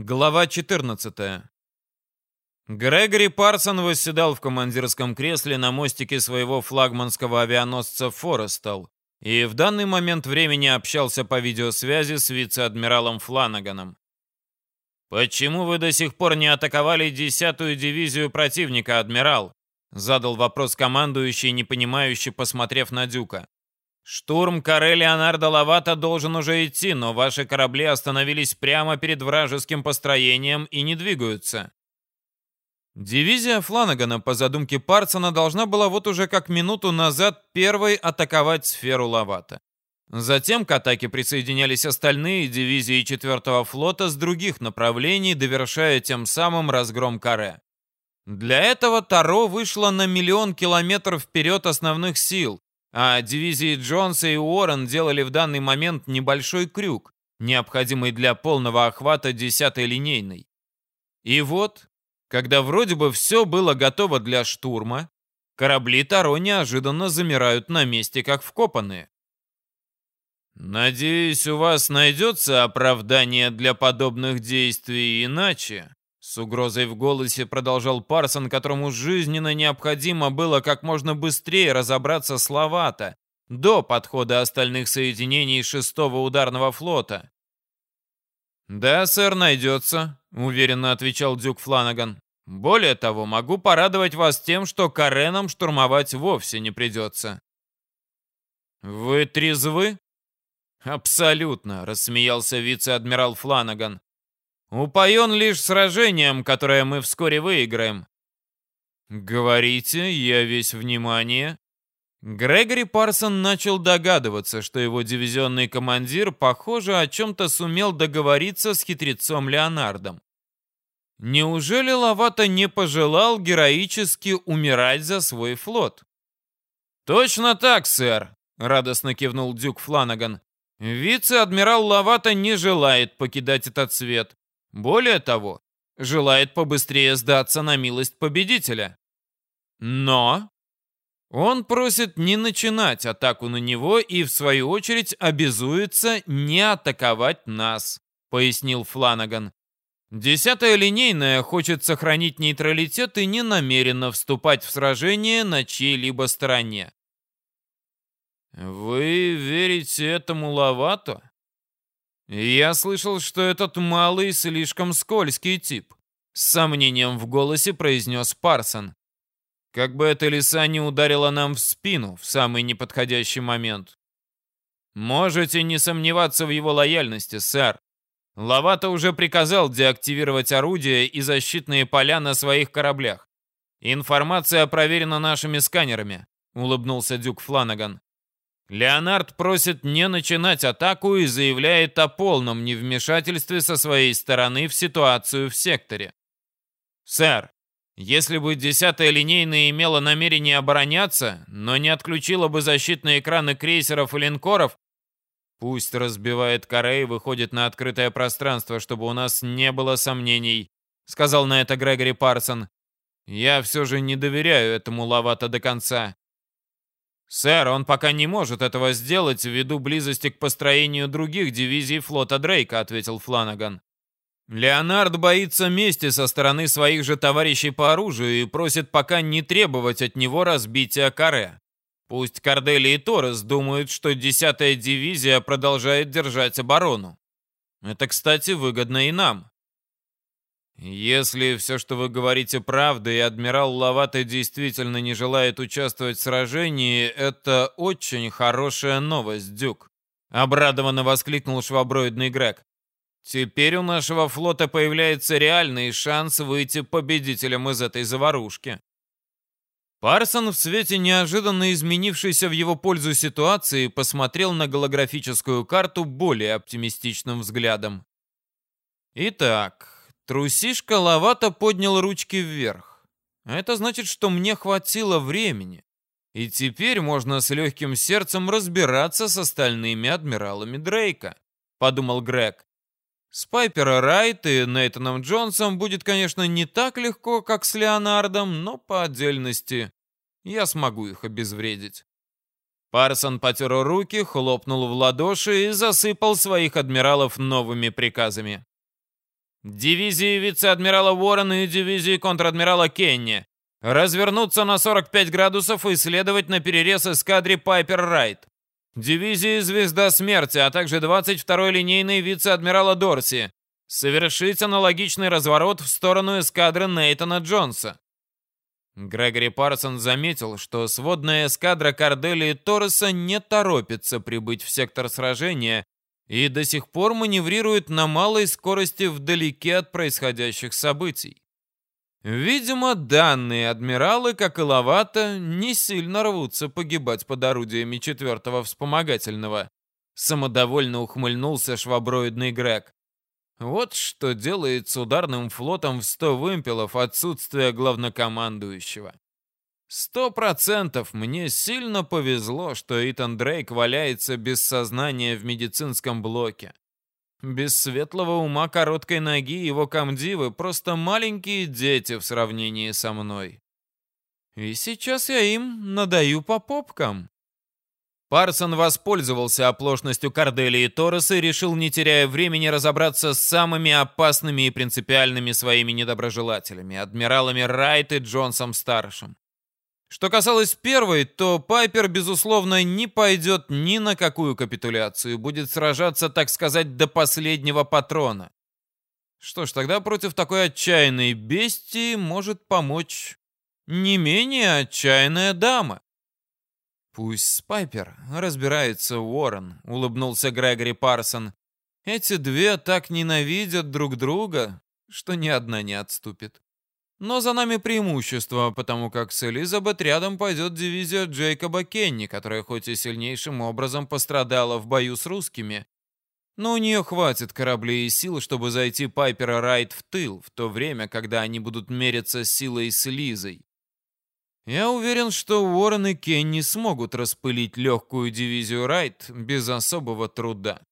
Глава 14. Грегори Парсон восседал в командирском кресле на мостике своего флагманского авианосца «Форестал» и в данный момент времени общался по видеосвязи с вице-адмиралом Фланаганом. «Почему вы до сих пор не атаковали десятую дивизию противника, адмирал?» задал вопрос командующий, непонимающий, посмотрев на Дюка. Штурм каре Леонардо Лавата должен уже идти, но ваши корабли остановились прямо перед вражеским построением и не двигаются. Дивизия Фланагана по задумке Парсона должна была вот уже как минуту назад первой атаковать сферу Лавата. Затем к атаке присоединялись остальные дивизии 4-го флота с других направлений, довершая тем самым разгром каре. Для этого Таро вышло на миллион километров вперед основных сил, а дивизии Джонса и Уоррен делали в данный момент небольшой крюк, необходимый для полного охвата 10-й линейной. И вот, когда вроде бы все было готово для штурма, корабли Таро неожиданно замирают на месте, как вкопанные. «Надеюсь, у вас найдется оправдание для подобных действий иначе», с угрозой в голосе продолжал Парсон, которому жизненно необходимо было как можно быстрее разобраться с Лавата до подхода остальных соединений шестого ударного флота. «Да, сэр, найдется», — уверенно отвечал Дюк Фланаган. «Более того, могу порадовать вас тем, что Каренам штурмовать вовсе не придется». «Вы трезвы?» «Абсолютно», — рассмеялся вице-адмирал Фланаган. Упоен лишь сражением, которое мы вскоре выиграем. Говорите, я весь внимание. Грегори Парсон начал догадываться, что его дивизионный командир, похоже, о чем-то сумел договориться с хитрецом Леонардом. Неужели Лавата не пожелал героически умирать за свой флот? «Точно так, сэр», — радостно кивнул Дюк Фланаган. «Вице-адмирал Лавата не желает покидать этот свет. Более того, желает побыстрее сдаться на милость победителя. Но он просит не начинать атаку на него и, в свою очередь, обязуется не атаковать нас, пояснил Фланаган. Десятая линейная хочет сохранить нейтралитет и не намерена вступать в сражение на чьей-либо стороне. «Вы верите этому Лавато?» «Я слышал, что этот малый слишком скользкий тип», — с сомнением в голосе произнес Парсон. «Как бы эта лиса не ударила нам в спину в самый неподходящий момент». «Можете не сомневаться в его лояльности, сэр. Лавата уже приказал деактивировать орудия и защитные поля на своих кораблях. Информация проверена нашими сканерами», — улыбнулся Дюк Фланаган. Леонард просит не начинать атаку и заявляет о полном невмешательстве со своей стороны в ситуацию в секторе. «Сэр, если бы десятая линейная имела намерение обороняться, но не отключила бы защитные экраны крейсеров и линкоров, пусть разбивает коре и выходит на открытое пространство, чтобы у нас не было сомнений», сказал на это Грегори Парсон. «Я все же не доверяю этому Лавата до конца. «Сэр, он пока не может этого сделать ввиду близости к построению других дивизий флота Дрейка», — ответил Фланаган. «Леонард боится мести со стороны своих же товарищей по оружию и просит пока не требовать от него разбития каре. Пусть Кардели и Торрес думают, что 10-я дивизия продолжает держать оборону. Это, кстати, выгодно и нам. Если все, что вы говорите, правда, и адмирал Лавата действительно не желает участвовать в сражении, это очень хорошая новость, Дюк. Обрадованно воскликнул шваброидный Грег. Теперь у нашего флота появляется реальный шанс выйти победителем из этой заварушки. Парсон в свете неожиданно изменившейся в его пользу ситуации посмотрел на голографическую карту более оптимистичным взглядом. Итак, Трусишка Лавата поднял ручки вверх. Это значит, что мне хватило времени. И теперь можно с легким сердцем разбираться с остальными адмиралами Дрейка, подумал Грег. С Пайпера Райт и Нейтаном Джонсом будет, конечно, не так легко, как с Леонардом, но по отдельности я смогу их обезвредить. Парсон потер руки, хлопнул в ладоши и засыпал своих адмиралов новыми приказами. Дивизии вице-адмирала Уоррена и дивизии контр-адмирала Кенни развернуться на 45 градусов и следовать на перерез эскадре Пайпер Райт. Дивизии «Звезда смерти», а также 22-й линейный вице-адмирала Дорси совершить аналогичный разворот в сторону эскадры Нейтана Джонса. Грегори Парсон заметил, что сводная эскадра Корделии Торреса не торопится прибыть в сектор сражения и до сих пор маневрирует на малой скорости вдалеке от происходящих событий. Видимо, данные адмиралы, как и Лавата, не сильно рвутся погибать под орудиями четвертого вспомогательного. Самодовольно ухмыльнулся шваброидный Грег. Вот что делает с ударным флотом в 100 вымпелов отсутствие главнокомандующего. Сто процентов мне сильно повезло, что Итан Дрейк валяется без сознания в медицинском блоке. Без светлого ума короткой ноги его комдивы просто маленькие дети в сравнении со мной. И сейчас я им надаю по попкам. Парсон воспользовался оплошностью Корделии и Торреса и решил, не теряя времени, разобраться с самыми опасными и принципиальными своими недоброжелателями, адмиралами Райт и Джонсом-старшим. Что касалось первой, то Пайпер, безусловно, не пойдет ни на какую капитуляцию, будет сражаться, так сказать, до последнего патрона. Что ж, тогда против такой отчаянной бестии может помочь не менее отчаянная дама. «Пусть с Пайпер разбирается Уоррен», — улыбнулся Грегори Парсон. «Эти две так ненавидят друг друга, что ни одна не отступит. Но за нами преимущество, потому как с Элизабет рядом пойдет дивизия Джейкоба Кенни, которая хоть и сильнейшим образом пострадала в бою с русскими, но у нее хватит кораблей и сил, чтобы зайти Пайпера Райт в тыл, в то время, когда они будут мериться силой с Лизой. Я уверен, что Уоррен и Кенни смогут распылить легкую дивизию Райт без особого труда.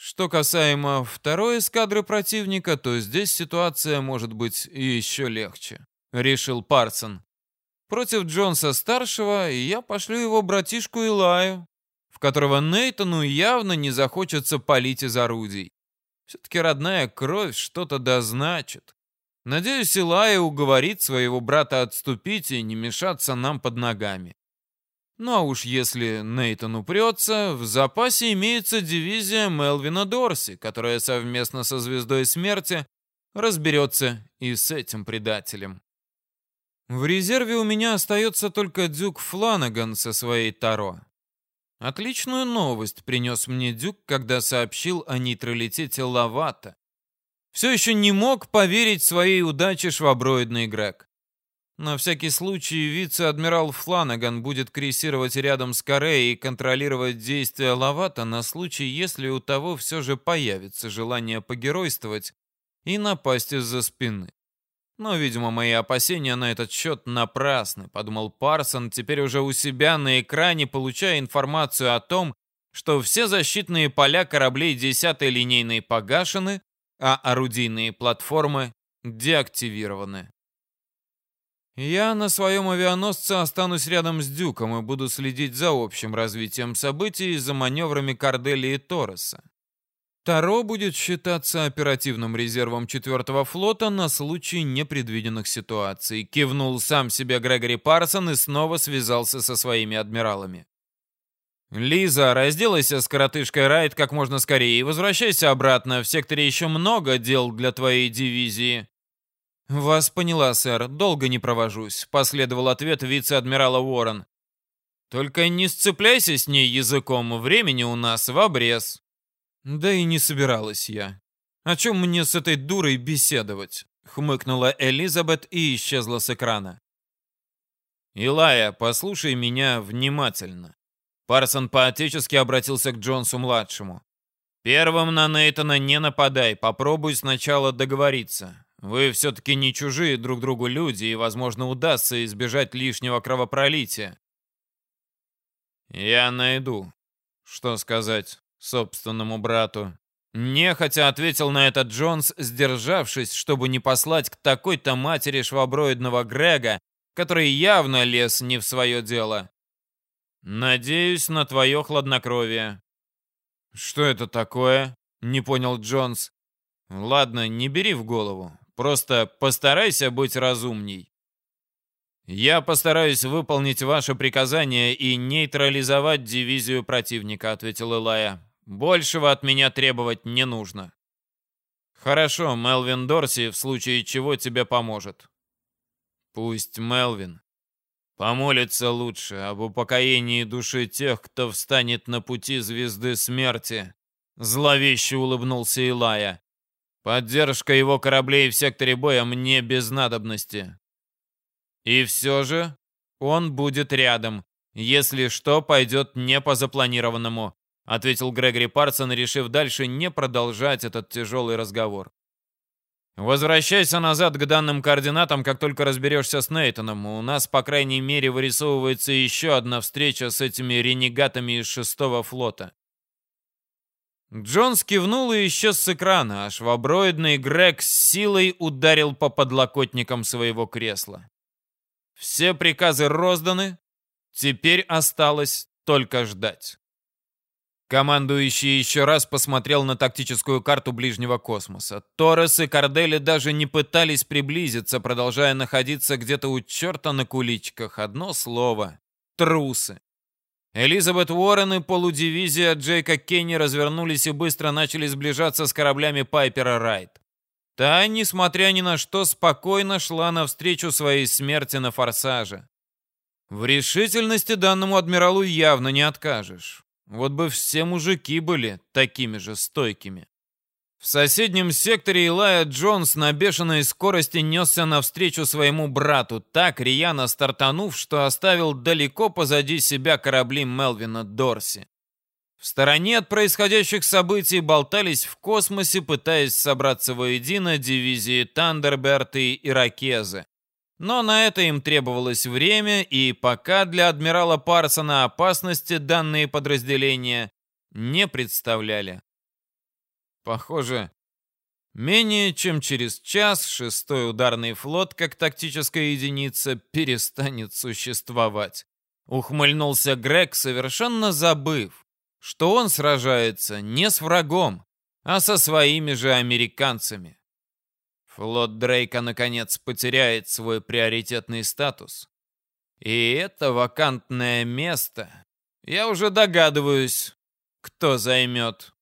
Что касаемо второй эскадры противника, то здесь ситуация может быть еще легче, решил Парсон. Против Джонса-старшего я пошлю его братишку Илаю, в которого Нейтану явно не захочется палить из орудий. Все-таки родная кровь что-то дозначит. Надеюсь, Илая уговорит своего брата отступить и не мешаться нам под ногами. Ну а уж если Нейтан упрется, в запасе имеется дивизия Мелвина Дорси, которая совместно со Звездой Смерти разберется и с этим предателем. В резерве у меня остается только Дюк Фланаган со своей Таро. Отличную новость принес мне Дюк, когда сообщил о нейтралитете Лавата все еще не мог поверить своей удаче шваброидный Грег. На всякий случай вице-адмирал Фланаган будет крейсировать рядом с Кореей и контролировать действия Лавата на случай, если у того все же появится желание погеройствовать и напасть из-за спины. Но, видимо, мои опасения на этот счет напрасны, подумал Парсон, теперь уже у себя на экране получая информацию о том, что все защитные поля кораблей 10-й линейной погашены, а орудийные платформы деактивированы. Я на своем авианосце останусь рядом с Дюком и буду следить за общим развитием событий и за маневрами Кордели и Торреса. Таро будет считаться оперативным резервом 4-го флота на случай непредвиденных ситуаций. Кивнул сам себе Грегори Парсон и снова связался со своими адмиралами. «Лиза, разделайся с коротышкой Райт как можно скорее и возвращайся обратно. В секторе еще много дел для твоей дивизии». «Вас поняла, сэр. Долго не провожусь», — последовал ответ вице-адмирала Уоррен. «Только не сцепляйся с ней языком, времени у нас в обрез». «Да и не собиралась я. О чем мне с этой дурой беседовать?» — хмыкнула Элизабет и исчезла с экрана. «Илая, послушай меня внимательно. Парсон поотечески обратился к Джонсу-младшему. «Первым на Нейтана не нападай, попробуй сначала договориться. Вы все-таки не чужие друг другу люди, и, возможно, удастся избежать лишнего кровопролития». «Я найду, что сказать собственному брату». Нехотя ответил на это Джонс, сдержавшись, чтобы не послать к такой-то матери шваброидного Грега, который явно лез не в свое дело. «Надеюсь на твое хладнокровие». «Что это такое?» — не понял Джонс. Ладно, не бери в голову. Просто постарайся быть разумней. Я постараюсь выполнить ваше приказание и нейтрализовать дивизию противника, ответил Илая. Большего от меня требовать не нужно. Хорошо, Мелвин Дорси в случае чего тебе поможет. Пусть Мелвин помолится лучше об упокоении души тех, кто встанет на пути звезды смерти. Зловеще улыбнулся Илая. Поддержка его кораблей в секторе боя мне без надобности. И все же он будет рядом, если что пойдет не по запланированному, ответил Грегори Парсон, решив дальше не продолжать этот тяжелый разговор. Возвращайся назад к данным координатам, как только разберешься с Нейтоном. У нас, по крайней мере, вырисовывается еще одна встреча с этими ренегатами из шестого флота. Джонс кивнул и исчез с экрана, а шваброидный Грег с силой ударил по подлокотникам своего кресла. Все приказы розданы, теперь осталось только ждать. Командующий еще раз посмотрел на тактическую карту ближнего космоса. Торрес и Кардели даже не пытались приблизиться, продолжая находиться где-то у черта на куличках. Одно слово — трусы. Элизабет Уоррен и полудивизия Джейка Кенни развернулись и быстро начали сближаться с кораблями Пайпера Райт. Та, несмотря ни на что, спокойно шла навстречу своей смерти на форсаже. В решительности данному адмиралу явно не откажешь. Вот бы все мужики были такими же стойкими. В соседнем секторе Илая Джонс на бешеной скорости несся навстречу своему брату, так рьяно стартанув, что оставил далеко позади себя корабли Мелвина Дорси. В стороне от происходящих событий болтались в космосе, пытаясь собраться воедино дивизии Тандерберт и Иракезы. Но на это им требовалось время, и пока для адмирала Парсона опасности данные подразделения не представляли. Похоже, менее чем через час шестой ударный флот, как тактическая единица, перестанет существовать. Ухмыльнулся Грег, совершенно забыв, что он сражается не с врагом, а со своими же американцами. Флот Дрейка, наконец, потеряет свой приоритетный статус. И это вакантное место, я уже догадываюсь, кто займет.